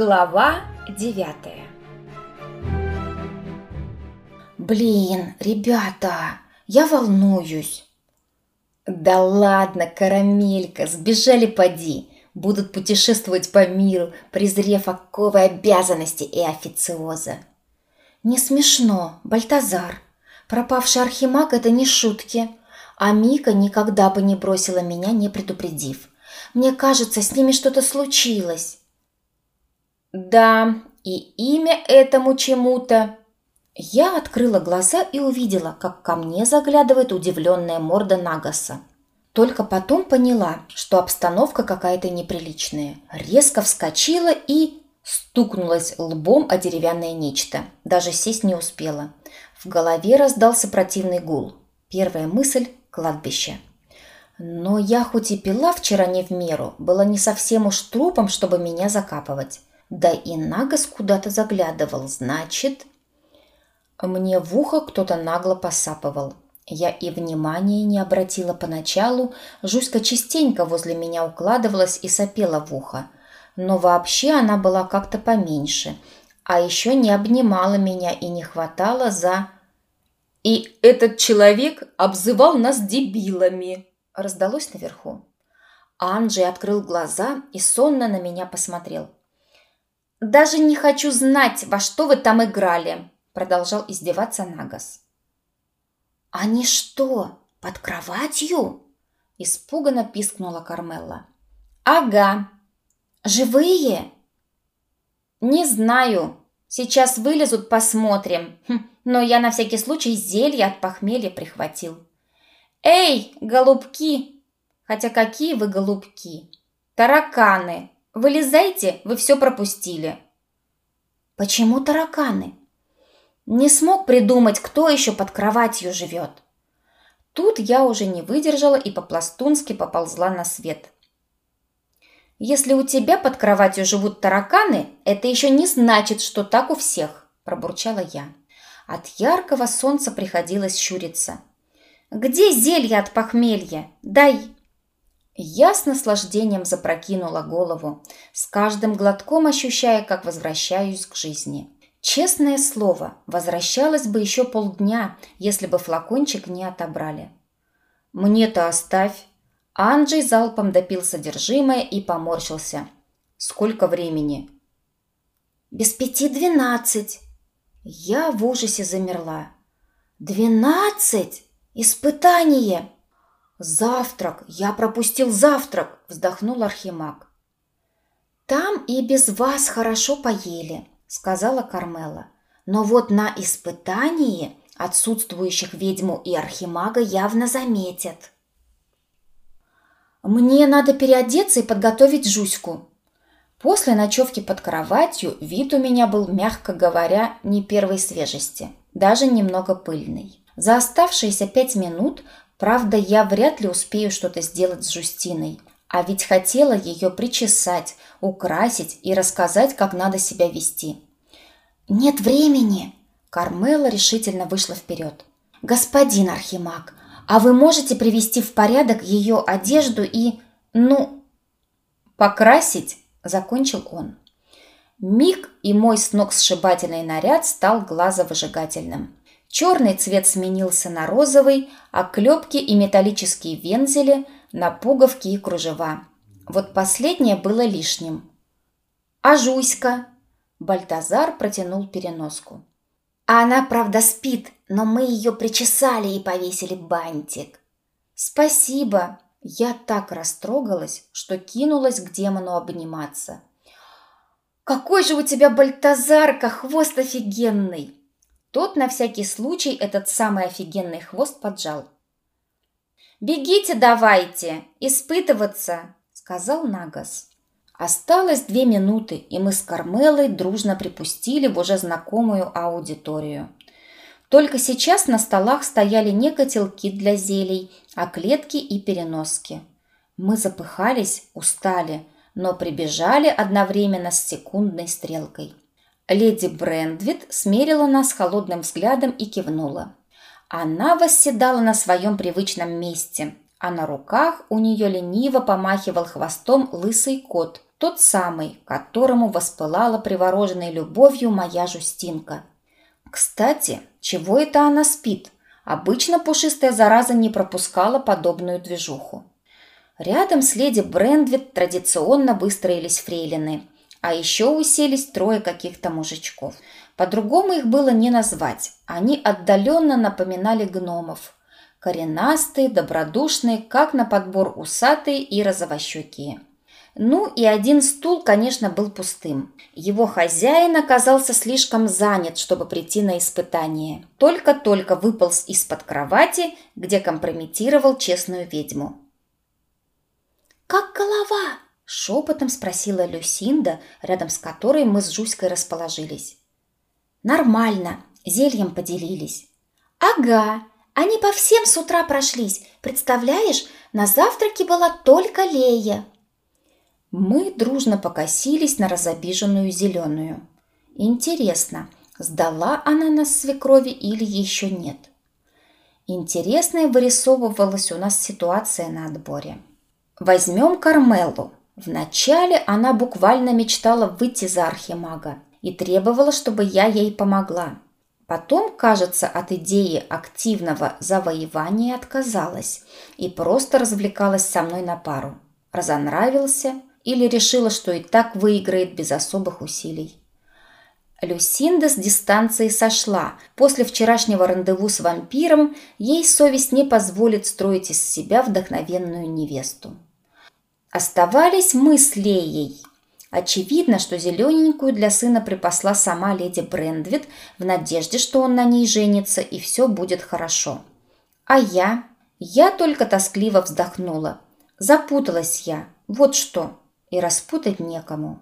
Глава девятая Блин, ребята, я волнуюсь. Да ладно, карамелька, сбежали поди. Будут путешествовать по миру, презрев оковы обязанности и официоза. Не смешно, Бальтазар. Пропавший архимаг – это не шутки. А Мика никогда бы не бросила меня, не предупредив. Мне кажется, с ними что-то случилось. Да, и имя этому чему-то. Я открыла глаза и увидела, как ко мне заглядывает удивленная морда Нагаса. Только потом поняла, что обстановка какая-то неприличная. Резко вскочила и стукнулась лбом о деревянное нечто. Даже сесть не успела. В голове раздался противный гул. Первая мысль – кладбище. Но я хоть и пила вчера не в меру, была не совсем уж трупом, чтобы меня закапывать. Да и Нагас куда-то заглядывал, значит... Мне в ухо кто-то нагло посапывал. Я и внимания не обратила поначалу, Жуська частенько возле меня укладывалась и сопела в ухо. Но вообще она была как-то поменьше, а еще не обнимала меня и не хватала за... «И этот человек обзывал нас дебилами!» раздалось наверху. Анджей открыл глаза и сонно на меня посмотрел. «Даже не хочу знать, во что вы там играли!» продолжал издеваться Нагас. «Они что, под кроватью?» испуганно пискнула Кармелла. «Ага». «Живые?» «Не знаю. Сейчас вылезут, посмотрим. Хм, но я на всякий случай зелье от похмелья прихватил». «Эй, голубки!» «Хотя какие вы голубки?» «Тараканы! Вылезайте, вы все пропустили!» «Почему тараканы?» Не смог придумать, кто еще под кроватью живет. Тут я уже не выдержала и по-пластунски поползла на свет. «Если у тебя под кроватью живут тараканы, это еще не значит, что так у всех», – пробурчала я. От яркого солнца приходилось щуриться. «Где зелье от похмелья? Дай!» Я с наслаждением запрокинула голову, с каждым глотком ощущая, как возвращаюсь к жизни. Честное слово, возвращалась бы еще полдня, если бы флакончик не отобрали. «Мне-то оставь!» Анджей залпом допил содержимое и поморщился. «Сколько времени?» «Без пяти двенадцать!» Я в ужасе замерла. «Двенадцать? Испытание!» «Завтрак! Я пропустил завтрак!» – вздохнул Архимаг. «Там и без вас хорошо поели», – сказала Кармела. «Но вот на испытании отсутствующих ведьму и Архимага явно заметят». «Мне надо переодеться и подготовить Жуську». После ночевки под кроватью вид у меня был, мягко говоря, не первой свежести, даже немного пыльный. За оставшиеся пять минут Правда, я вряд ли успею что-то сделать с Жустиной. А ведь хотела ее причесать, украсить и рассказать, как надо себя вести. «Нет времени!» Кармела решительно вышла вперед. «Господин Архимаг, а вы можете привести в порядок ее одежду и... ну...» «Покрасить?» – закончил он. Миг и мой сногсшибательный наряд стал глазовыжигательным. Черный цвет сменился на розовый, а клепки и металлические вензели на пуговки и кружева. Вот последнее было лишним. «А Жуська?» Бальтазар протянул переноску. «А она, правда, спит, но мы ее причесали и повесили бантик». «Спасибо!» Я так растрогалась, что кинулась к демону обниматься. «Какой же у тебя, Бальтазарка, хвост офигенный!» Тот на всякий случай этот самый офигенный хвост поджал. «Бегите давайте, испытываться!» – сказал Нагас. Осталось две минуты, и мы с Кармелой дружно припустили в уже знакомую аудиторию. Только сейчас на столах стояли не котелки для зелий, а клетки и переноски. Мы запыхались, устали, но прибежали одновременно с секундной стрелкой. Леди Брендвит смерила нас холодным взглядом и кивнула. Она восседала на своем привычном месте, а на руках у нее лениво помахивал хвостом лысый кот, Тот самый, которому воспылала привороженной любовью моя Жустинка. Кстати, чего это она спит? Обычно пушистая зараза не пропускала подобную движуху. Рядом с леди Брендвит традиционно выстроились фрейлины, а еще уселись трое каких-то мужичков. По-другому их было не назвать. Они отдаленно напоминали гномов. Коренастые, добродушные, как на подбор усатые и розовощекие. Ну и один стул, конечно, был пустым. Его хозяин оказался слишком занят, чтобы прийти на испытание. Только-только выполз из-под кровати, где компрометировал честную ведьму. «Как голова?» – шепотом спросила Люсинда, рядом с которой мы с Жуськой расположились. «Нормально, зельем поделились». «Ага, они по всем с утра прошлись. Представляешь, на завтраке была только Лея». Мы дружно покосились на разобиженную зеленую. Интересно, сдала она нас свекрови или еще нет? Интересная вырисовывалась у нас ситуация на отборе. Возьмем Кармелу. Вначале она буквально мечтала выйти за архимага и требовала, чтобы я ей помогла. Потом, кажется, от идеи активного завоевания отказалась и просто развлекалась со мной на пару. Разонравился, или решила, что и так выиграет без особых усилий. Люсинда с дистанции сошла. После вчерашнего рандеву с вампиром ей совесть не позволит строить из себя вдохновенную невесту. Оставались мы с Леей. Очевидно, что зелененькую для сына припасла сама леди Брендвит в надежде, что он на ней женится и все будет хорошо. А я? Я только тоскливо вздохнула. Запуталась я. Вот что и распутать некому.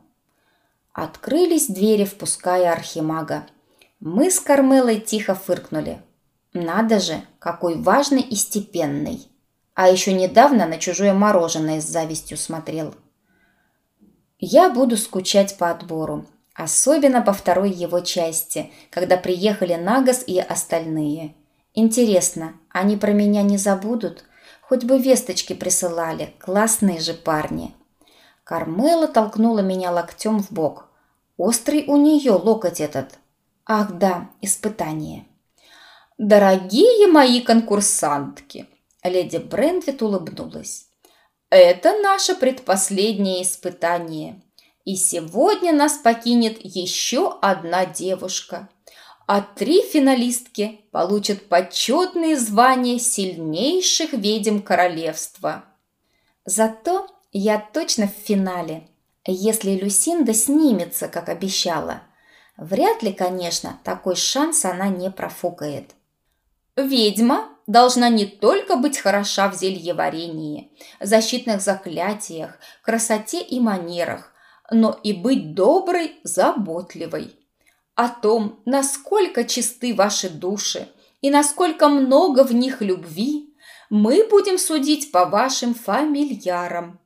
Открылись двери, впуская архимага. Мы с Кармелой тихо фыркнули. Надо же, какой важный и степенный. А еще недавно на чужое мороженое с завистью смотрел. Я буду скучать по отбору, особенно по второй его части, когда приехали Нагас и остальные. Интересно, они про меня не забудут? Хоть бы весточки присылали, классные же парни. Кармела толкнула меня локтем в бок. Острый у нее локоть этот. Ах да, испытание. «Дорогие мои конкурсантки!» Леди Брендвит улыбнулась. «Это наше предпоследнее испытание. И сегодня нас покинет еще одна девушка. А три финалистки получат почетные звания сильнейших ведьм королевства». Зато я точно в финале, если Люсинда снимется, как обещала. Вряд ли, конечно, такой шанс она не профукает. Ведьма должна не только быть хороша в зельеварении, защитных заклятиях, красоте и манерах, но и быть доброй, заботливой. О том, насколько чисты ваши души и насколько много в них любви, мы будем судить по вашим фамильярам.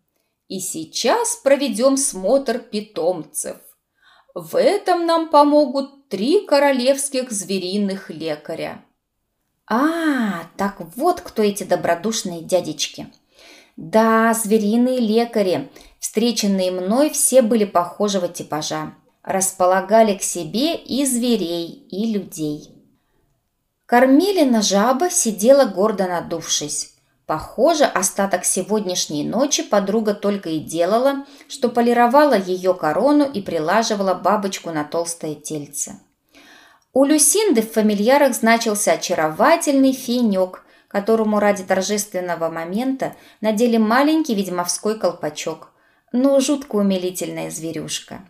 И сейчас проведем смотр питомцев. В этом нам помогут три королевских звериных лекаря. А, так вот кто эти добродушные дядечки. Да, звериные лекари, встреченные мной, все были похожего типажа. Располагали к себе и зверей, и людей. Кормилина жаба сидела гордо надувшись. Похоже, остаток сегодняшней ночи подруга только и делала, что полировала ее корону и прилаживала бабочку на толстое тельце. У Люсинды в фамильярах значился очаровательный фенек, которому ради торжественного момента надели маленький ведьмовской колпачок. но жутко умилительная зверюшка.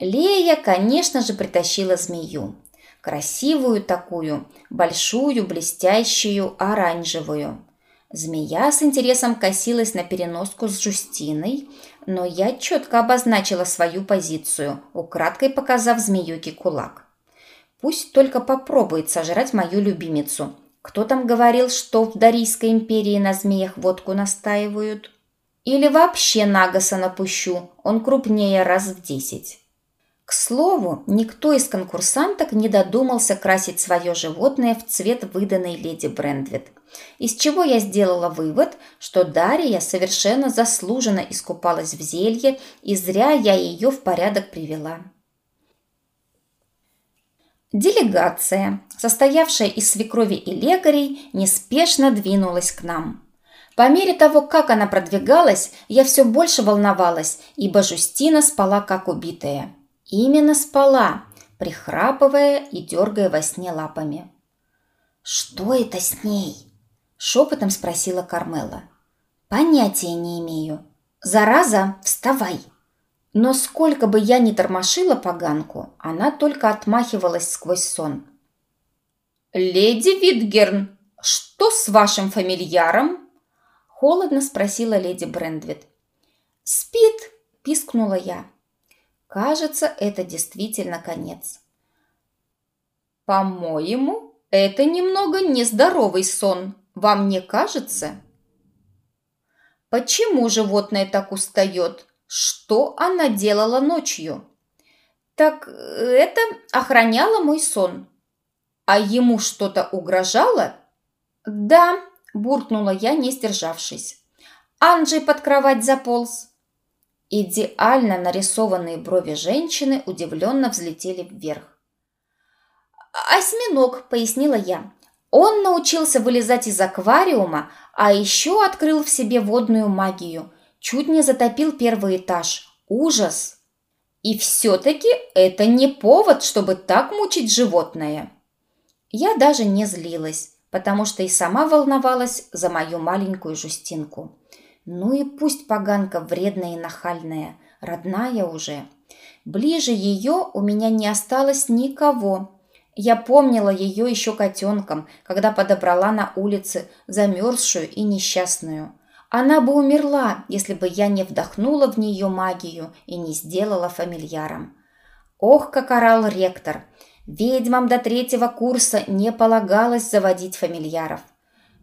Лея, конечно же, притащила змею. Красивую такую, большую, блестящую, оранжевую – Змея с интересом косилась на переноску с Жустиной, но я четко обозначила свою позицию, украдкой показав змеюке кулак. Пусть только попробует сожрать мою любимицу. Кто там говорил, что в Дарийской империи на змеях водку настаивают? Или вообще Нагаса напущу, он крупнее раз в десять. К слову, никто из конкурсанток не додумался красить свое животное в цвет выданной леди Брендвит. Из чего я сделала вывод, что Дарья совершенно заслуженно искупалась в зелье, и зря я ее в порядок привела. Делегация, состоявшая из свекрови и лекарей, неспешно двинулась к нам. По мере того, как она продвигалась, я все больше волновалась, ибо Жустина спала как убитая. Именно спала, прихрапывая и дергая во сне лапами. «Что это с ней?» – шепотом спросила Кармела. «Понятия не имею. Зараза, вставай!» Но сколько бы я ни тормошила поганку, она только отмахивалась сквозь сон. «Леди Витгерн, что с вашим фамильяром?» Холодно спросила леди Брендвит. «Спит!» – пискнула я. Кажется, это действительно конец. По-моему, это немного нездоровый сон. Вам не кажется? Почему животное так устает? Что она делала ночью? Так это охраняло мой сон. А ему что-то угрожало? Да, буркнула я, не сдержавшись. Анджей под кровать заполз. Идеально нарисованные брови женщины удивленно взлетели вверх. «Осьминог», — пояснила я. «Он научился вылезать из аквариума, а еще открыл в себе водную магию. Чуть не затопил первый этаж. Ужас!» «И все-таки это не повод, чтобы так мучить животное». Я даже не злилась, потому что и сама волновалась за мою маленькую Жустинку. Ну и пусть поганка вредная и нахальная, родная уже. Ближе ее у меня не осталось никого. Я помнила ее еще котенком, когда подобрала на улице замерзшую и несчастную. Она бы умерла, если бы я не вдохнула в нее магию и не сделала фамильяром. Ох, как орал ректор! Ведьмам до третьего курса не полагалось заводить фамильяров.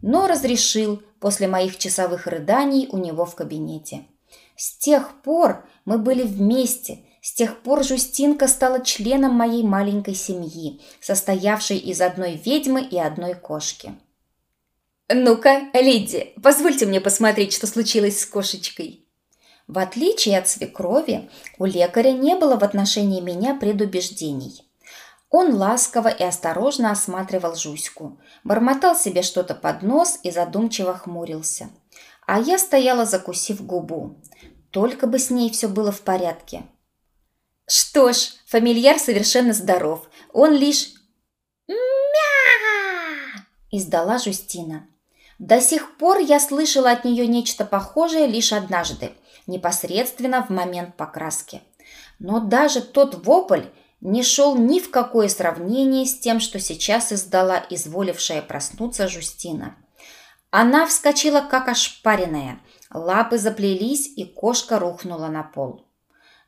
Но разрешил, после моих часовых рыданий у него в кабинете. С тех пор мы были вместе, с тех пор Жустинка стала членом моей маленькой семьи, состоявшей из одной ведьмы и одной кошки. «Ну-ка, леди, позвольте мне посмотреть, что случилось с кошечкой». В отличие от свекрови, у лекаря не было в отношении меня предубеждений. Он ласково и осторожно осматривал Жуську, бормотал себе что-то под нос и задумчиво хмурился. А я стояла, закусив губу. Только бы с ней все было в порядке. Что ж, фамильяр совершенно здоров. Он лишь... «Мя!» – издала Жустина. До сих пор я слышала от нее нечто похожее лишь однажды, непосредственно в момент покраски. Но даже тот вопль не шел ни в какое сравнение с тем, что сейчас издала изволившая проснуться Жустина. Она вскочила, как ошпаренная, лапы заплелись, и кошка рухнула на пол.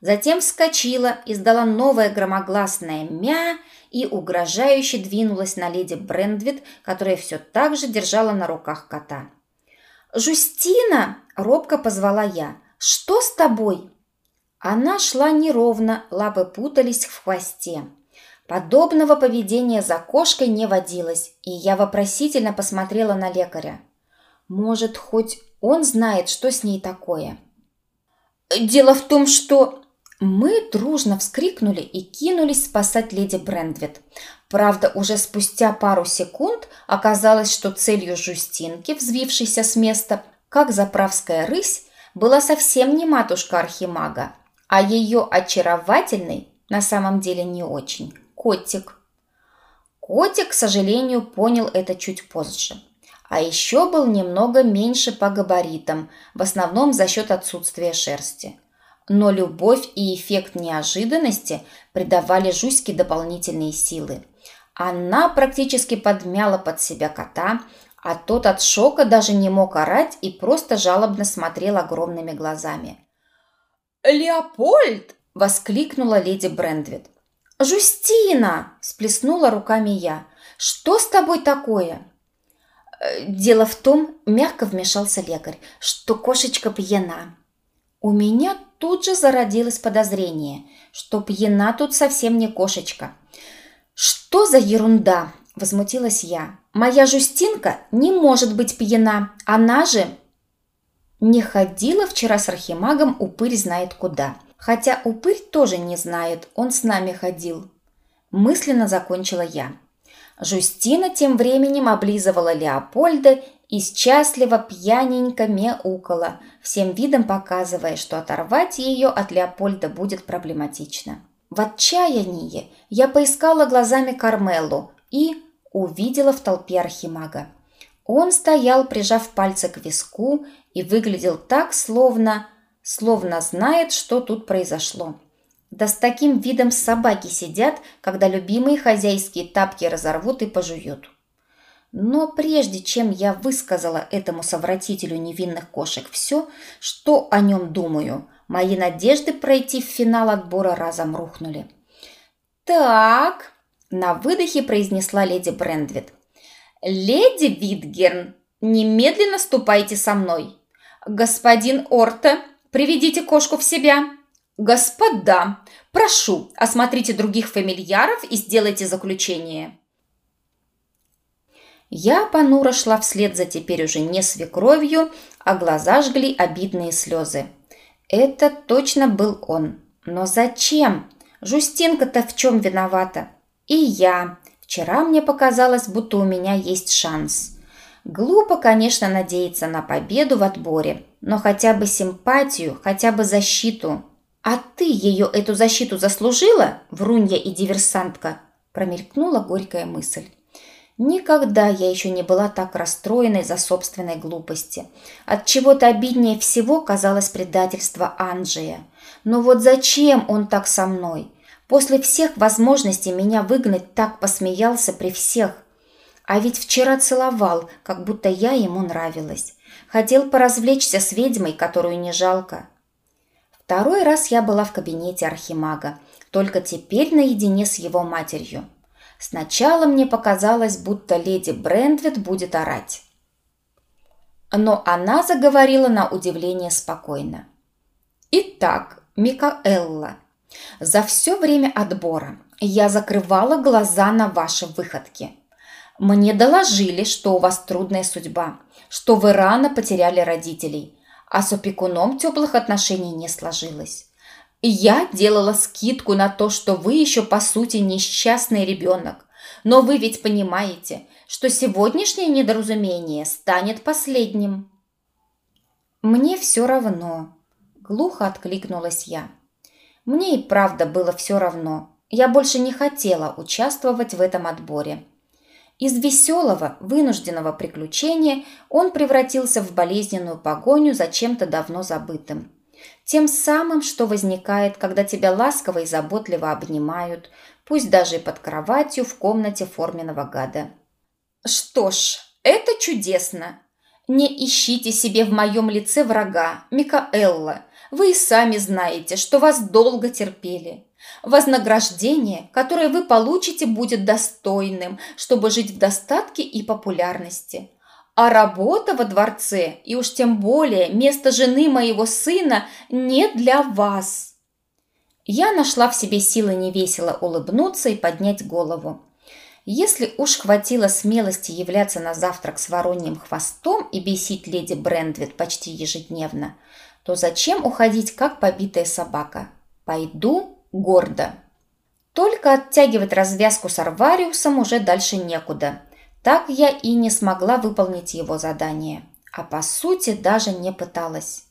Затем вскочила, издала новое громогласное «мя» и угрожающе двинулась на леди Брендвит, которая все так же держала на руках кота. «Жустина!» – робко позвала я. «Что с тобой?» Она шла неровно, лапы путались в хвосте. Подобного поведения за кошкой не водилось, и я вопросительно посмотрела на лекаря. Может, хоть он знает, что с ней такое? «Дело в том, что...» Мы дружно вскрикнули и кинулись спасать леди Брендвит. Правда, уже спустя пару секунд оказалось, что целью Жустинки, взвившейся с места, как заправская рысь, была совсем не матушка Архимага, а ее очаровательный, на самом деле не очень, котик. Котик, к сожалению, понял это чуть позже. А еще был немного меньше по габаритам, в основном за счет отсутствия шерсти. Но любовь и эффект неожиданности придавали Жуське дополнительные силы. Она практически подмяла под себя кота, а тот от шока даже не мог орать и просто жалобно смотрел огромными глазами. «Леопольд!» – воскликнула леди Брендвит. «Жустина!» – сплеснула руками я. «Что с тобой такое?» «Э, «Дело в том, – мягко вмешался лекарь, – что кошечка пьяна». У меня тут же зародилось подозрение, что пьяна тут совсем не кошечка. «Что за ерунда?» – возмутилась я. «Моя Жустинка не может быть пьяна, она же...» Не ходила вчера с архимагом упырь знает куда. Хотя упырь тоже не знает, он с нами ходил. Мысленно закончила я. Жустина тем временем облизывала Леопольда и счастливо пьяненько мяукала, всем видом показывая, что оторвать ее от Леопольда будет проблематично. В отчаянии я поискала глазами Кармелу и увидела в толпе архимага. Он стоял, прижав пальцы к виску, и выглядел так, словно... словно знает, что тут произошло. Да с таким видом собаки сидят, когда любимые хозяйские тапки разорвут и пожуют. Но прежде чем я высказала этому совратителю невинных кошек все, что о нем думаю, мои надежды пройти в финал отбора разом рухнули. «Так», – на выдохе произнесла леди Брендвит. «Леди Витгерн, немедленно ступайте со мной. Господин Орта, приведите кошку в себя». «Господа, прошу, осмотрите других фамильяров и сделайте заключение». Я понуро шла вслед за теперь уже не свекровью, а глаза жгли обидные слезы. Это точно был он. Но зачем? Жустинка-то в чем виновата? И я. Вчера мне показалось, будто у меня есть шанс. Глупо, конечно, надеяться на победу в отборе, но хотя бы симпатию, хотя бы защиту. «А ты ее эту защиту заслужила, врунья и диверсантка?» промелькнула горькая мысль. Никогда я еще не была так расстроенной за собственной глупости. От чего-то обиднее всего казалось предательство Анджия. Но вот зачем он так со мной? После всех возможностей меня выгнать так посмеялся при всех. А ведь вчера целовал, как будто я ему нравилась. Хотел поразвлечься с ведьмой, которую не жалко. Второй раз я была в кабинете архимага, только теперь наедине с его матерью. Сначала мне показалось, будто леди Брендвит будет орать. Но она заговорила на удивление спокойно. «Итак, Микаэлла, за все время отбора я закрывала глаза на ваши выходки. Мне доложили, что у вас трудная судьба, что вы рано потеряли родителей, а с опекуном теплых отношений не сложилось. Я делала скидку на то, что вы еще по сути несчастный ребенок, но вы ведь понимаете, что сегодняшнее недоразумение станет последним. Мне все равно, глухо откликнулась я. Мне и правда было все равно. Я больше не хотела участвовать в этом отборе. Из веселого, вынужденного приключения он превратился в болезненную погоню за чем-то давно забытым. Тем самым, что возникает, когда тебя ласково и заботливо обнимают, пусть даже и под кроватью в комнате форменного гада. «Что ж, это чудесно! Не ищите себе в моем лице врага, Микаэлла. Вы и сами знаете, что вас долго терпели. Вознаграждение, которое вы получите, будет достойным, чтобы жить в достатке и популярности. А работа во дворце, и уж тем более место жены моего сына, не для вас. Я нашла в себе силы невесело улыбнуться и поднять голову. Если уж хватило смелости являться на завтрак с вороньим хвостом и бесить леди Брендвит почти ежедневно, то зачем уходить, как побитая собака? Пойду гордо. Только оттягивать развязку с Арвариусом уже дальше некуда. Так я и не смогла выполнить его задание. А по сути даже не пыталась.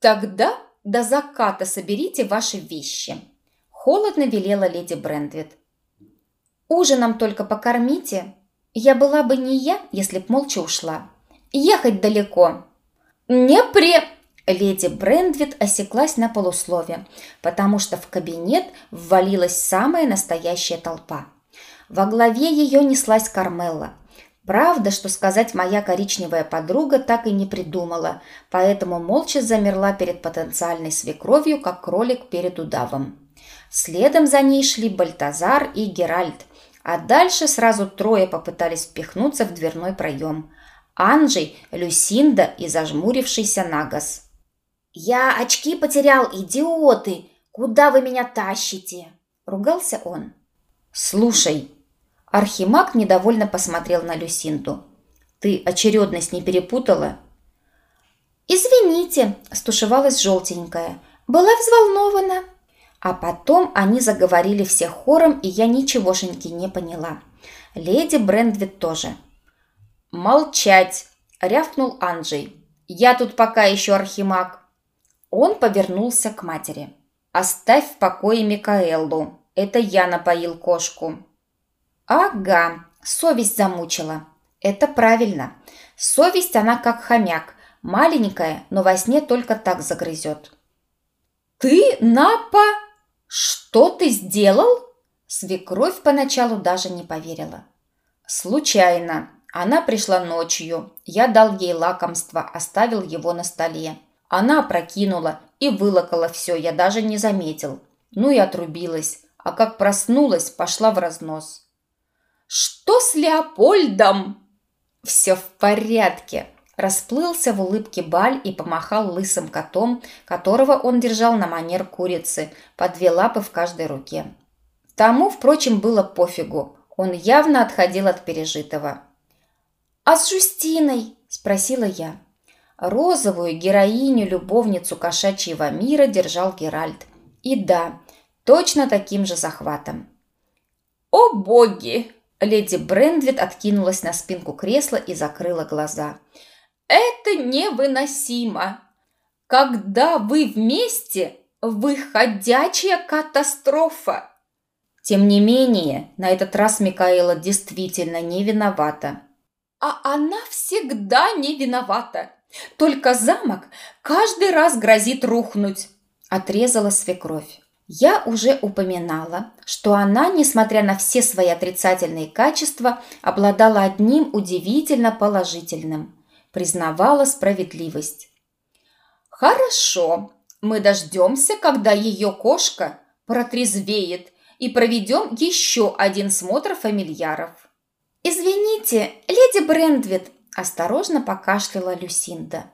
«Тогда до заката соберите ваши вещи», – холодно велела леди Брендвит. «Ужином только покормите. Я была бы не я, если б молча ушла. Ехать далеко». «Не при...» Леди Брендвит осеклась на полуслове, потому что в кабинет ввалилась самая настоящая толпа. Во главе ее неслась Кармелла. Правда, что сказать моя коричневая подруга так и не придумала, поэтому молча замерла перед потенциальной свекровью, как кролик перед удавом. Следом за ней шли Бальтазар и Геральт, а дальше сразу трое попытались впихнуться в дверной проем. Анджей, Люсинда и зажмурившийся Нагас. «Я очки потерял, идиоты! Куда вы меня тащите?» – ругался он. «Слушай!» Архимаг недовольно посмотрел на Люсинду. «Ты очередность не перепутала?» «Извините», – стушевалась желтенькая. «Была взволнована». А потом они заговорили все хором, и я ничегошеньки не поняла. Леди Брендвит тоже. «Молчать!» – рявкнул Анджей. «Я тут пока еще архимаг». Он повернулся к матери. «Оставь в покое Микаэлу. Это я напоил кошку». «Ага, совесть замучила. Это правильно. Совесть она как хомяк. Маленькая, но во сне только так загрызет». «Ты, Напа, что ты сделал?» Свекровь поначалу даже не поверила. «Случайно. Она пришла ночью. Я дал ей лакомство, оставил его на столе. Она опрокинула и вылокала все, я даже не заметил. Ну и отрубилась. А как проснулась, пошла в разнос. «Что с Леопольдом?» «Все в порядке», Расплылся в улыбке Баль и помахал лысым котом, которого он держал на манер курицы, по две лапы в каждой руке. Тому, впрочем, было пофигу. Он явно отходил от пережитого. «А с Жустиной?» – спросила я. Розовую героиню-любовницу кошачьего мира держал Геральт. И да, точно таким же захватом. «О боги!» Леди Брендвит откинулась на спинку кресла и закрыла глаза. Это невыносимо. Когда вы вместе, вы ходячая катастрофа. Тем не менее, на этот раз Микаэла действительно не виновата. А она всегда не виновата. Только замок каждый раз грозит рухнуть, отрезала свекровь. Я уже упоминала, что она, несмотря на все свои отрицательные качества, обладала одним удивительно положительным признавала справедливость. «Хорошо, мы дождемся, когда ее кошка протрезвеет и проведем еще один смотр фамильяров». «Извините, леди Брендвит», – осторожно покашляла Люсинда.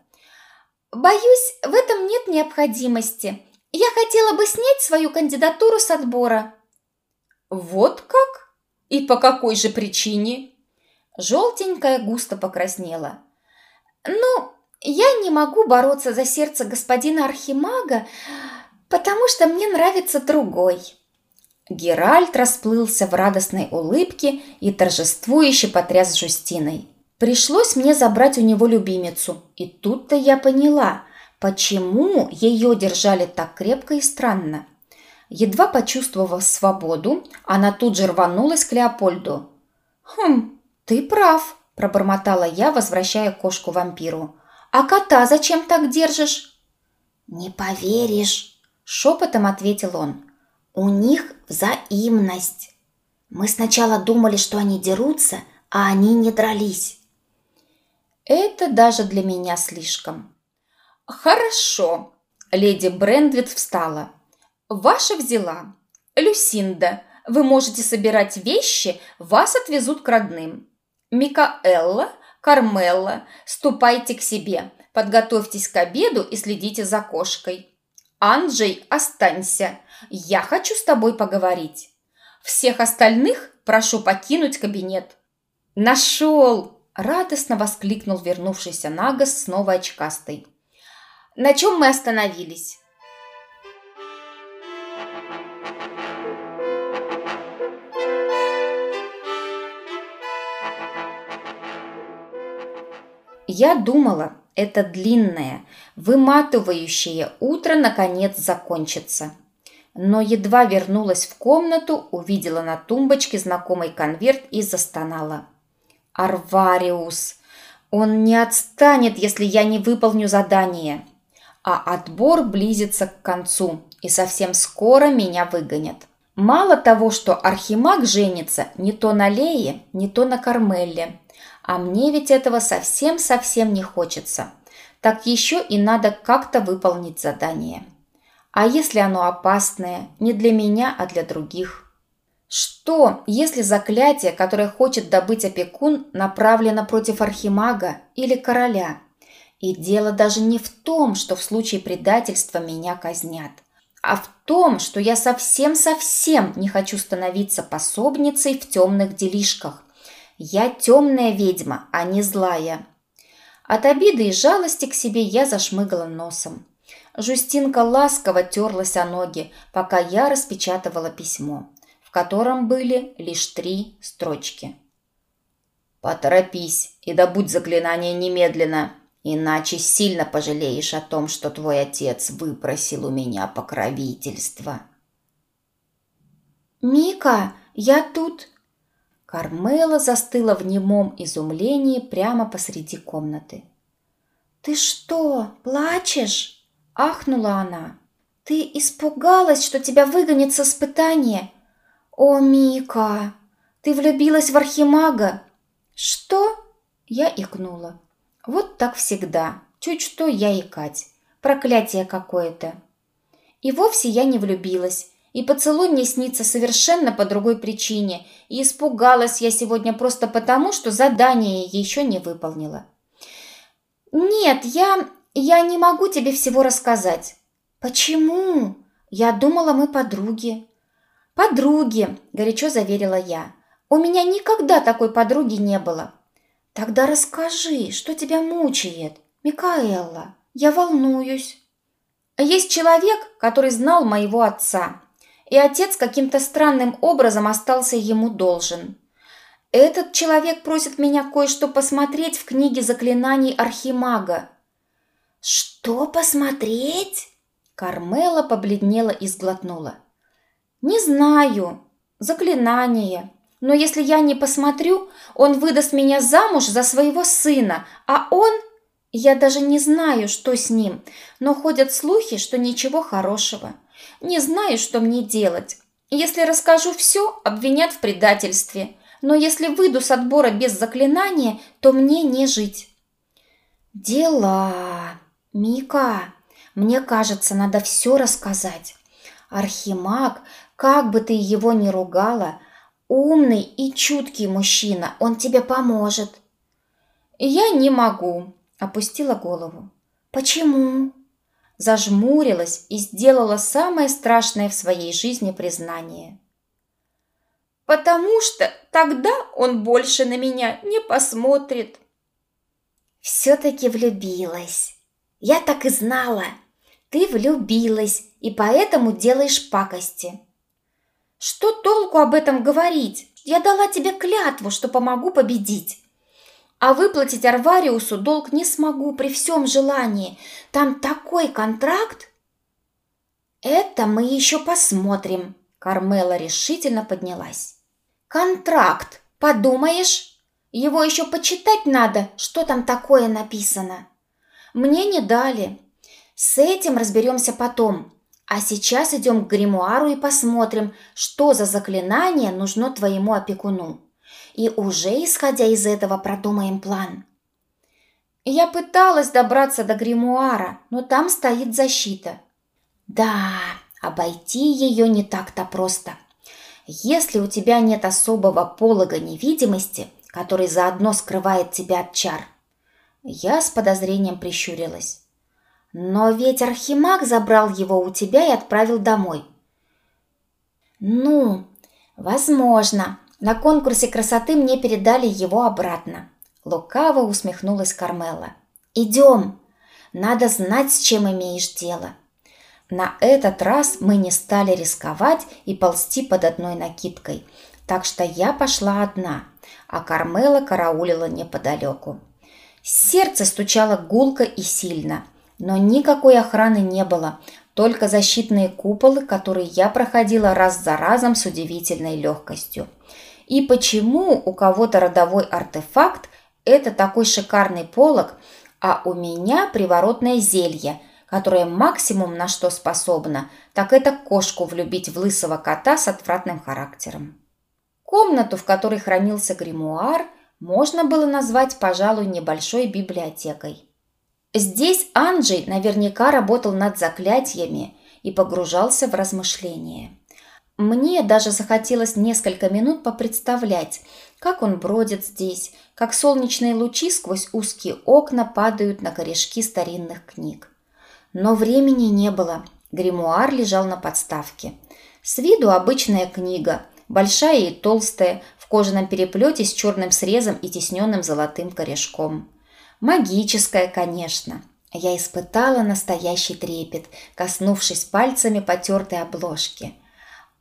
«Боюсь, в этом нет необходимости. Я хотела бы снять свою кандидатуру с отбора». «Вот как? И по какой же причине?» Желтенькая густо покраснела. «Ну, я не могу бороться за сердце господина Архимага, потому что мне нравится другой». Геральт расплылся в радостной улыбке и торжествующе потряс Жустиной. Пришлось мне забрать у него любимицу, и тут-то я поняла, почему ее держали так крепко и странно. Едва почувствовав свободу, она тут же рванулась к Леопольду. «Хм, ты прав», – пробормотала я, возвращая кошку вампиру. «А кота зачем так держишь?» «Не поверишь», – шепотом ответил он. «У них взаимность. Мы сначала думали, что они дерутся, а они не дрались». «Это даже для меня слишком». «Хорошо», – леди Брендвит встала. «Ваша взяла. Люсинда, вы можете собирать вещи, вас отвезут к родным. Микаэлла, Кармелла, ступайте к себе, подготовьтесь к обеду и следите за кошкой. Анджей, останься, я хочу с тобой поговорить. Всех остальных прошу покинуть кабинет». «Нашел!» – радостно воскликнул вернувшийся Нагас снова очкастый. «На чем мы остановились?» Я думала, это длинное, выматывающее утро наконец закончится. Но едва вернулась в комнату, увидела на тумбочке знакомый конверт и застонала. «Арвариус! Он не отстанет, если я не выполню задание!» А отбор близится к концу, и совсем скоро меня выгонят. Мало того, что Архимаг женится не то на Лее, не то на Кармелле, а мне ведь этого совсем-совсем не хочется. Так еще и надо как-то выполнить задание. А если оно опасное, не для меня, а для других? Что, если заклятие, которое хочет добыть опекун, направлено против архимага или короля? И дело даже не в том, что в случае предательства меня казнят, а в том, что я совсем-совсем не хочу становиться пособницей в темных делишках. Я темная ведьма, а не злая. От обиды и жалости к себе я зашмыгала носом. Жустинка ласково терлась о ноги, пока я распечатывала письмо, в котором были лишь три строчки. «Поторопись и добудь заклинание немедленно, иначе сильно пожалеешь о том, что твой отец выпросил у меня покровительство». «Мика, я тут...» Кармела застыла в немом изумлении прямо посреди комнаты. «Ты что, плачешь?» – ахнула она. «Ты испугалась, что тебя выгонят с испытания? О, Мика, ты влюбилась в Архимага?» «Что?» – я икнула. «Вот так всегда. Чуть что я икать. Проклятие какое-то». И вовсе я не влюбилась. И поцелуй мне снится совершенно по другой причине. И испугалась я сегодня просто потому, что задание еще не выполнила. «Нет, я... я не могу тебе всего рассказать». «Почему? Я думала, мы подруги». «Подруги», – горячо заверила я. «У меня никогда такой подруги не было». «Тогда расскажи, что тебя мучает, Микаэла. Я волнуюсь». «Есть человек, который знал моего отца и отец каким-то странным образом остался ему должен. Этот человек просит меня кое-что посмотреть в книге заклинаний Архимага. Что посмотреть? Кармела побледнела и сглотнула. Не знаю. Заклинание. Но если я не посмотрю, он выдаст меня замуж за своего сына, а он... Я даже не знаю, что с ним, но ходят слухи, что ничего хорошего. Не знаю, что мне делать. Если расскажу все, обвинят в предательстве. Но если выйду с отбора без заклинания, то мне не жить. Дела. Мика, мне кажется, надо все рассказать. Архимаг, как бы ты его ни ругала, умный и чуткий мужчина, он тебе поможет. Я не могу, опустила голову. Почему? зажмурилась и сделала самое страшное в своей жизни признание. «Потому что тогда он больше на меня не посмотрит». «Все-таки влюбилась. Я так и знала. Ты влюбилась и поэтому делаешь пакости». «Что толку об этом говорить? Я дала тебе клятву, что помогу победить. А выплатить Арвариусу долг не смогу при всем желании. Там такой контракт. Это мы еще посмотрим. Кармела решительно поднялась. Контракт, подумаешь? Его еще почитать надо, что там такое написано. Мне не дали. С этим разберемся потом. А сейчас идем к гримуару и посмотрим, что за заклинание нужно твоему опекуну и уже, исходя из этого, продумаем план. Я пыталась добраться до гримуара, но там стоит защита. Да, обойти ее не так-то просто. Если у тебя нет особого полога невидимости, который заодно скрывает тебя от чар. Я с подозрением прищурилась. Но ведь Архимаг забрал его у тебя и отправил домой. Ну, возможно, на конкурсе красоты мне передали его обратно. Лукаво усмехнулась Кармела. «Идем! Надо знать, с чем имеешь дело». На этот раз мы не стали рисковать и ползти под одной накидкой, так что я пошла одна, а Кармела караулила неподалеку. Сердце стучало гулко и сильно, но никакой охраны не было, только защитные куполы, которые я проходила раз за разом с удивительной легкостью – и почему у кого-то родовой артефакт – это такой шикарный полог, а у меня приворотное зелье, которое максимум на что способно, так это кошку влюбить в лысого кота с отвратным характером. Комнату, в которой хранился гримуар, можно было назвать, пожалуй, небольшой библиотекой. Здесь Анджей наверняка работал над заклятиями и погружался в размышления. Мне даже захотелось несколько минут попредставлять, как он бродит здесь, как солнечные лучи сквозь узкие окна падают на корешки старинных книг. Но времени не было. Гримуар лежал на подставке. С виду обычная книга, большая и толстая, в кожаном переплете с черным срезом и тисненным золотым корешком. Магическая, конечно. Я испытала настоящий трепет, коснувшись пальцами потертой обложки.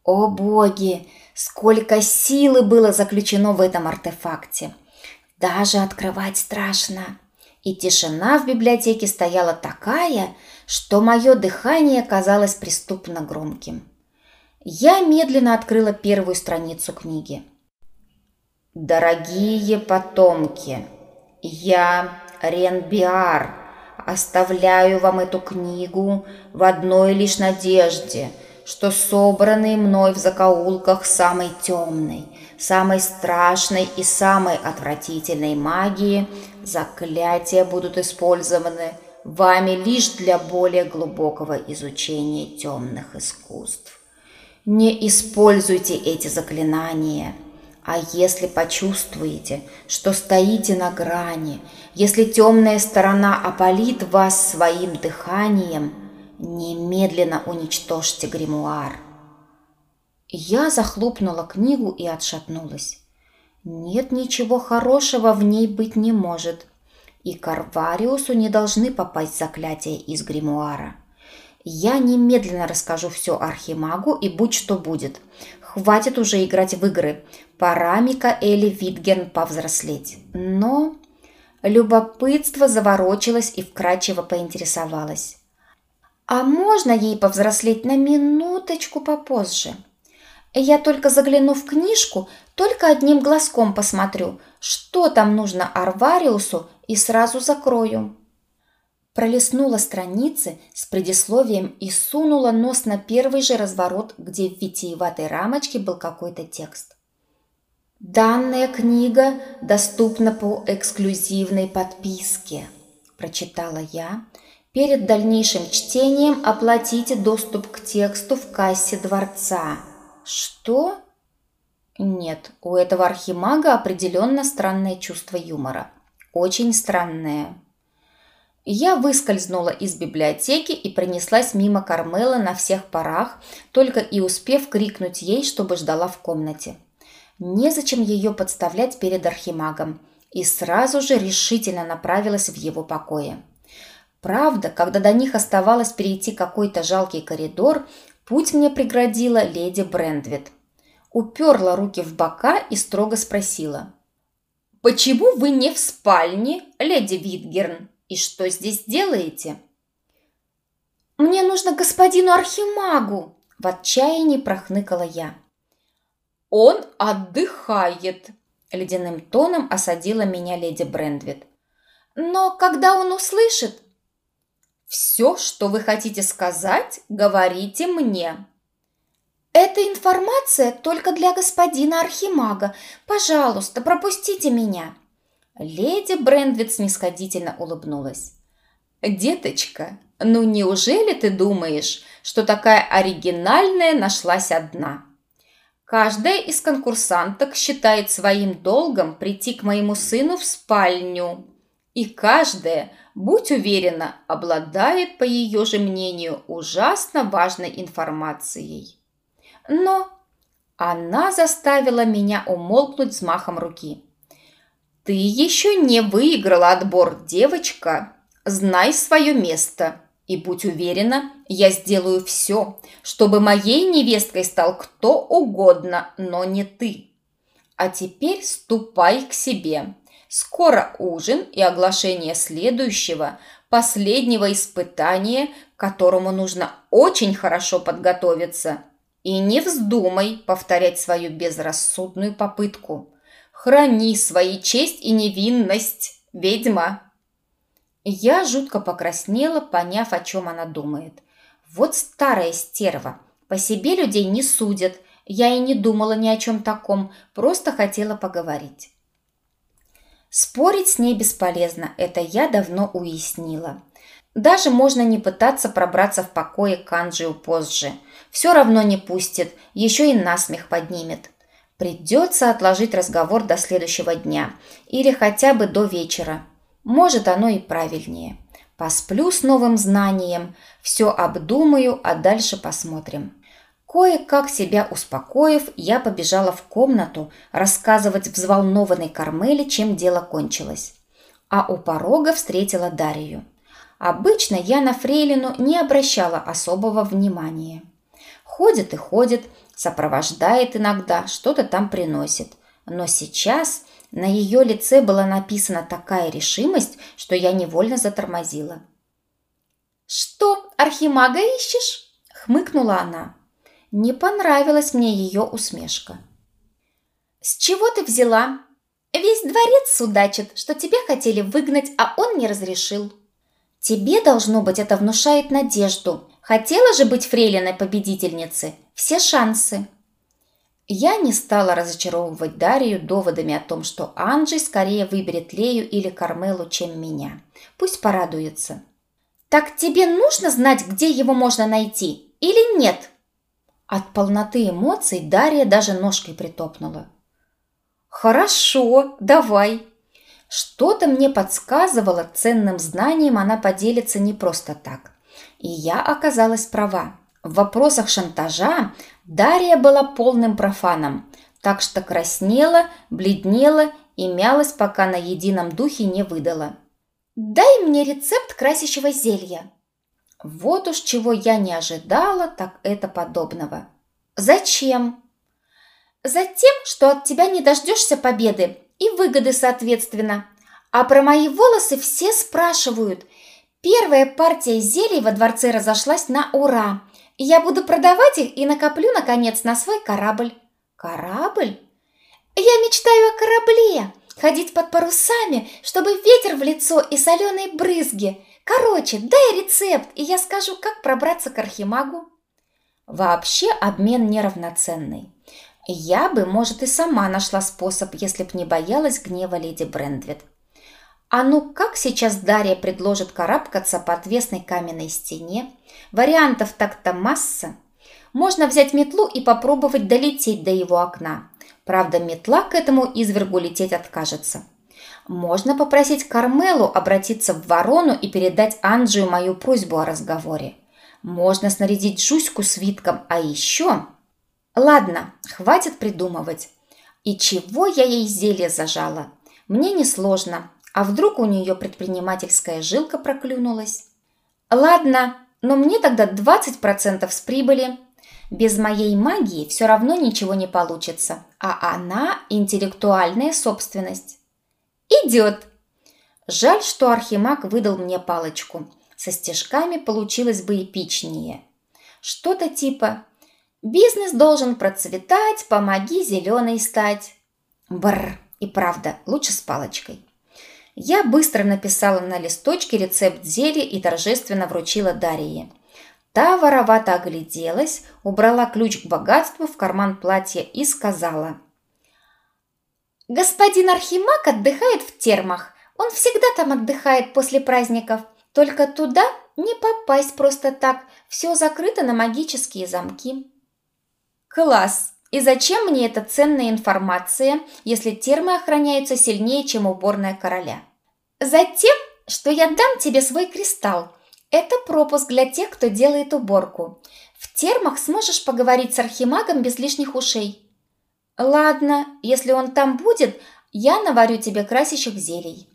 О боги! Сколько силы было заключено в этом артефакте! Даже открывать страшно. И тишина в библиотеке стояла такая, что мое дыхание казалось преступно громким. Я медленно открыла первую страницу книги. «Дорогие потомки, я Ренбиар, оставляю вам эту книгу в одной лишь надежде, что собранные мной в закоулках самой темной, самой страшной и самой отвратительной магии заклятия будут использованы вами лишь для более глубокого изучения темных искусств. Не используйте эти заклинания. А если почувствуете, что стоите на грани, если темная сторона опалит вас своим дыханием, немедленно уничтожьте гримуар. Я захлопнула книгу и отшатнулась. Нет ничего хорошего в ней быть не может. И Карвариусу не должны попасть заклятия из гримуара. Я немедленно расскажу все Архимагу и будь что будет. Хватит уже играть в игры. Пора Микаэле Витгерн повзрослеть. Но любопытство заворочилось и вкрадчиво поинтересовалось. А можно ей повзрослеть на минуточку попозже? Я только загляну в книжку, только одним глазком посмотрю, что там нужно Арвариусу, и сразу закрою пролистнула страницы с предисловием и сунула нос на первый же разворот, где в витиеватой рамочке был какой-то текст. «Данная книга доступна по эксклюзивной подписке», – прочитала я. «Перед дальнейшим чтением оплатите доступ к тексту в кассе дворца». «Что?» Нет, у этого архимага определенно странное чувство юмора. Очень странное. Я выскользнула из библиотеки и пронеслась мимо Кармела на всех парах, только и успев крикнуть ей, чтобы ждала в комнате. Незачем ее подставлять перед архимагом, и сразу же решительно направилась в его покое. Правда, когда до них оставалось перейти какой-то жалкий коридор, путь мне преградила леди Брендвит. Уперла руки в бока и строго спросила. «Почему вы не в спальне, леди Витгерн?» И что здесь делаете?» «Мне нужно господину Архимагу!» В отчаянии прохныкала я. «Он отдыхает!» Ледяным тоном осадила меня леди Брендвит. «Но когда он услышит...» «Все, что вы хотите сказать, говорите мне!» «Эта информация только для господина Архимага. Пожалуйста, пропустите меня!» Леди Брендвит снисходительно улыбнулась. «Деточка, ну неужели ты думаешь, что такая оригинальная нашлась одна?» Каждая из конкурсанток считает своим долгом прийти к моему сыну в спальню. И каждая, будь уверена, обладает, по ее же мнению, ужасно важной информацией. Но она заставила меня умолкнуть взмахом руки. «Ты еще не выиграла отбор, девочка. Знай свое место. И будь уверена, я сделаю все, чтобы моей невесткой стал кто угодно, но не ты. А теперь ступай к себе. Скоро ужин и оглашение следующего, последнего испытания, к которому нужно очень хорошо подготовиться. И не вздумай повторять свою безрассудную попытку. Храни свои честь и невинность, ведьма!» Я жутко покраснела, поняв, о чем она думает. Вот старая стерва. По себе людей не судят. Я и не думала ни о чем таком, просто хотела поговорить. Спорить с ней бесполезно, это я давно уяснила. Даже можно не пытаться пробраться в покое к Анджию позже. Все равно не пустит, еще и насмех поднимет. Придется отложить разговор до следующего дня или хотя бы до вечера. Может, оно и правильнее. Посплю с новым знанием, все обдумаю, а дальше посмотрим. Кое-как себя успокоив, я побежала в комнату рассказывать взволнованной Кармеле, чем дело кончилось. А у порога встретила Дарью. Обычно я на Фрейлину не обращала особого внимания. Ходит и ходит, сопровождает иногда, что-то там приносит. Но сейчас на ее лице была написана такая решимость, что я невольно затормозила. «Что, архимага ищешь?» – хмыкнула она. Не понравилась мне ее усмешка. «С чего ты взяла? Весь дворец судачит, что тебя хотели выгнать, а он не разрешил». «Тебе, должно быть, это внушает надежду. Хотела же быть фрейлиной победительницы. Все шансы». Я не стала разочаровывать Дарью доводами о том, что Анджей скорее выберет Лею или Кармелу, чем меня. Пусть порадуется. «Так тебе нужно знать, где его можно найти? Или нет?» От полноты эмоций Дарья даже ножкой притопнула. «Хорошо, давай». Что-то мне подсказывало, ценным знанием она поделится не просто так. И я оказалась права. В вопросах шантажа Дарья была полным профаном, так что краснела, бледнела и мялась, пока на едином духе не выдала. «Дай мне рецепт красящего зелья». Вот уж чего я не ожидала, так это подобного. «Зачем?» «Затем, что от тебя не дождешься победы и выгоды соответственно. А про мои волосы все спрашивают. Первая партия зелий во дворце разошлась на ура. Я буду продавать их и накоплю, наконец, на свой корабль. Корабль? Я мечтаю о корабле. Ходить под парусами, чтобы ветер в лицо и соленые брызги. Короче, дай рецепт, и я скажу, как пробраться к Архимагу. Вообще обмен неравноценный. Я бы, может, и сама нашла способ, если б не боялась гнева леди Брендвит. А ну как сейчас Дарья предложит карабкаться по отвесной каменной стене? Вариантов так-то масса. Можно взять метлу и попробовать долететь до его окна. Правда, метла к этому извергу лететь откажется. Можно попросить Кармелу обратиться в ворону и передать Анджию мою просьбу о разговоре. Можно снарядить Жуську свитком, а еще... Ладно, хватит придумывать. И чего я ей зелье зажала? Мне несложно. А вдруг у нее предпринимательская жилка проклюнулась? Ладно, но мне тогда 20% с прибыли. Без моей магии все равно ничего не получится, а она – интеллектуальная собственность. Идет. Жаль, что Архимаг выдал мне палочку. Со стежками получилось бы эпичнее. Что-то типа «Бизнес должен процветать, помоги зеленой стать». Бррр, и правда, лучше с палочкой. Я быстро написала на листочке рецепт зелья и торжественно вручила Дарье. Та воровато огляделась, убрала ключ к богатству в карман платья и сказала. «Господин Архимаг отдыхает в термах. Он всегда там отдыхает после праздников. Только туда не попасть просто так. Все закрыто на магические замки». «Класс! И зачем мне эта ценная информация, если термы охраняются сильнее, чем уборная короля? Затем, что я дам тебе свой кристалл. Это пропуск для тех, кто делает уборку. В термах сможешь поговорить с архимагом без лишних ушей. Ладно, если он там будет, я наварю тебе красящих зелий.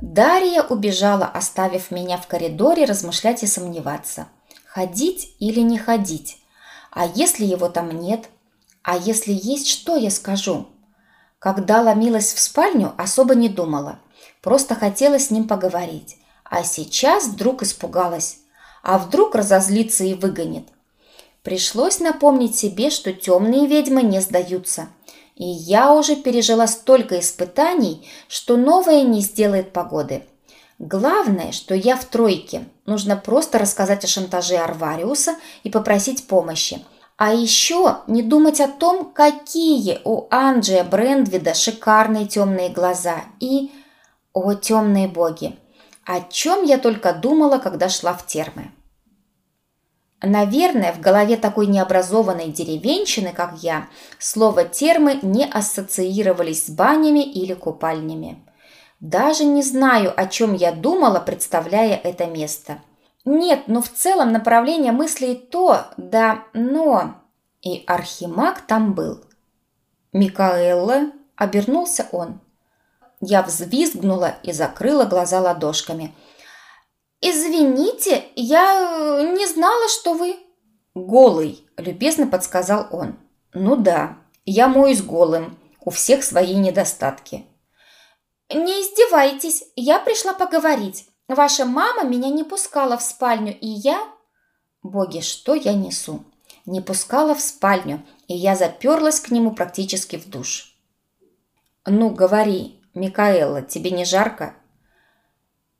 Дарья убежала, оставив меня в коридоре размышлять и сомневаться. Ходить или не ходить? А если его там нет? А если есть, что я скажу? Когда ломилась в спальню, особо не думала. Просто хотела с ним поговорить. А сейчас вдруг испугалась. А вдруг разозлится и выгонит. Пришлось напомнить себе, что темные ведьмы не сдаются. И я уже пережила столько испытаний, что новое не сделает погоды. Главное, что я в тройке. Нужно просто рассказать о шантаже Арвариуса и попросить помощи. А еще не думать о том, какие у Анджия Брендвида шикарные темные глаза. И, о темные боги, о чем я только думала, когда шла в термы. Наверное, в голове такой необразованной деревенщины, как я, слово термы не ассоциировались с банями или купальнями. Даже не знаю, о чем я думала, представляя это место. Нет, но в целом направление мыслей то, да, но... И Архимаг там был. Микаэлла, обернулся он. Я взвизгнула и закрыла глаза ладошками. «Извините, я э, не знала, что вы...» «Голый», – любезно подсказал он. «Ну да, я моюсь голым. У всех свои недостатки». «Не издевайтесь, я пришла поговорить. Ваша мама меня не пускала в спальню, и я...» «Боги, что я несу?» Не пускала в спальню, и я заперлась к нему практически в душ. «Ну, говори, Микаэла, тебе не жарко?»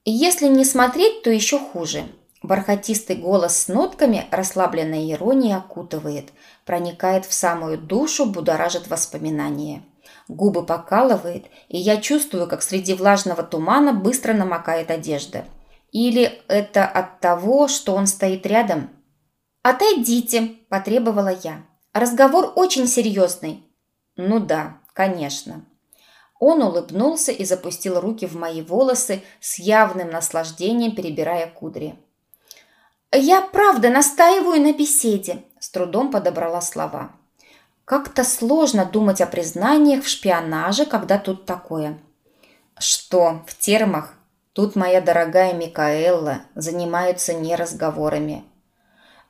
Если не смотреть, то еще хуже. Бархатистый голос с нотками расслабленной иронии окутывает, проникает в самую душу, будоражит воспоминания. Губы покалывает, и я чувствую, как среди влажного тумана быстро намокает одежда. Или это от того, что он стоит рядом? «Отойдите», – потребовала я. «Разговор очень серьезный». «Ну да, конечно». Он улыбнулся и запустил руки в мои волосы с явным наслаждением, перебирая кудри. «Я правда настаиваю на беседе», – с трудом подобрала слова. Как-то сложно думать о признаниях в шпионаже, когда тут такое. Что, в термах? Тут моя дорогая Микаэлла занимаются не разговорами.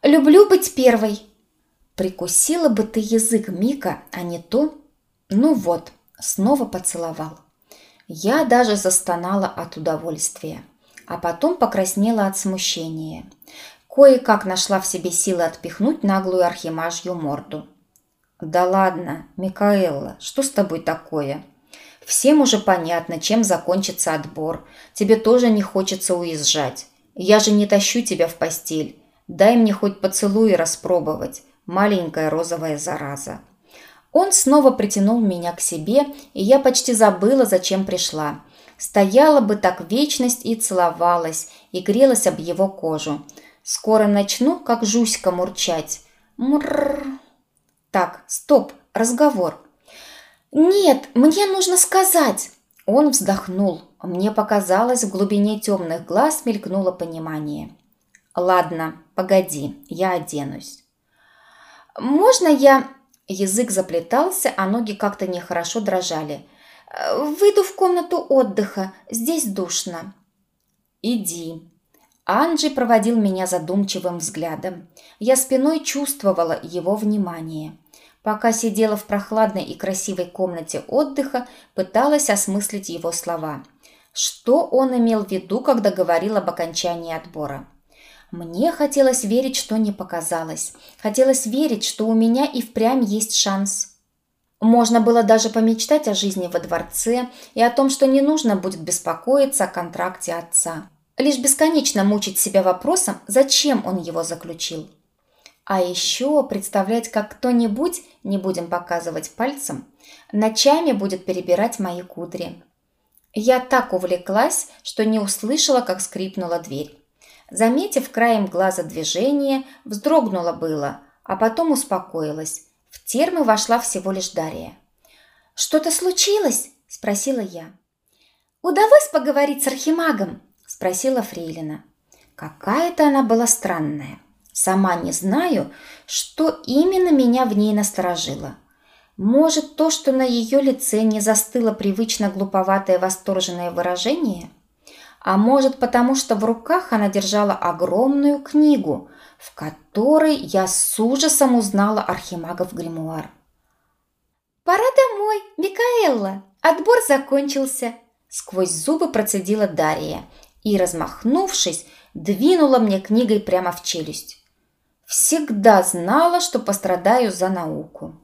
«Люблю быть первой». Прикусила бы ты язык, Мика, а не то. Ну вот, снова поцеловал. Я даже застонала от удовольствия, а потом покраснела от смущения. Кое-как нашла в себе силы отпихнуть наглую архимажью морду. «Да ладно, Микаэлла, что с тобой такое?» «Всем уже понятно, чем закончится отбор. Тебе тоже не хочется уезжать. Я же не тащу тебя в постель. Дай мне хоть поцелуй распробовать, маленькая розовая зараза». Он снова притянул меня к себе, и я почти забыла, зачем пришла. Стояла бы так вечность и целовалась, и грелась об его кожу. Скоро начну, как Жуська, мурчать. Мрррр. Так, стоп, разговор. «Нет, мне нужно сказать!» Он вздохнул. Мне показалось, в глубине темных глаз мелькнуло понимание. «Ладно, погоди, я оденусь». «Можно я...» Язык заплетался, а ноги как-то нехорошо дрожали. «Выйду в комнату отдыха. Здесь душно». «Иди». Анджи проводил меня задумчивым взглядом. Я спиной чувствовала его внимание. Пока сидела в прохладной и красивой комнате отдыха, пыталась осмыслить его слова. Что он имел в виду, когда говорил об окончании отбора? Мне хотелось верить, что не показалось. Хотелось верить, что у меня и впрямь есть шанс. Можно было даже помечтать о жизни во дворце и о том, что не нужно будет беспокоиться о контракте отца. Лишь бесконечно мучить себя вопросом, зачем он его заключил. А еще представлять, как кто-нибудь, не будем показывать пальцем, ночами будет перебирать мои кудри. Я так увлеклась, что не услышала, как скрипнула дверь. Заметив краем глаза движение, вздрогнула было, а потом успокоилась. В термы вошла всего лишь Дарья. «Что-то случилось?» – спросила я. «Удалось поговорить с архимагом?» – спросила Фрейлина. Какая-то она была странная. Сама не знаю, что именно меня в ней насторожило. Может, то, что на ее лице не застыло привычно глуповатое восторженное выражение – а может потому, что в руках она держала огромную книгу, в которой я с ужасом узнала архимагов гримуар. «Пора домой, Микаэлла! Отбор закончился!» Сквозь зубы процедила Дарья и, размахнувшись, двинула мне книгой прямо в челюсть. Всегда знала, что пострадаю за науку.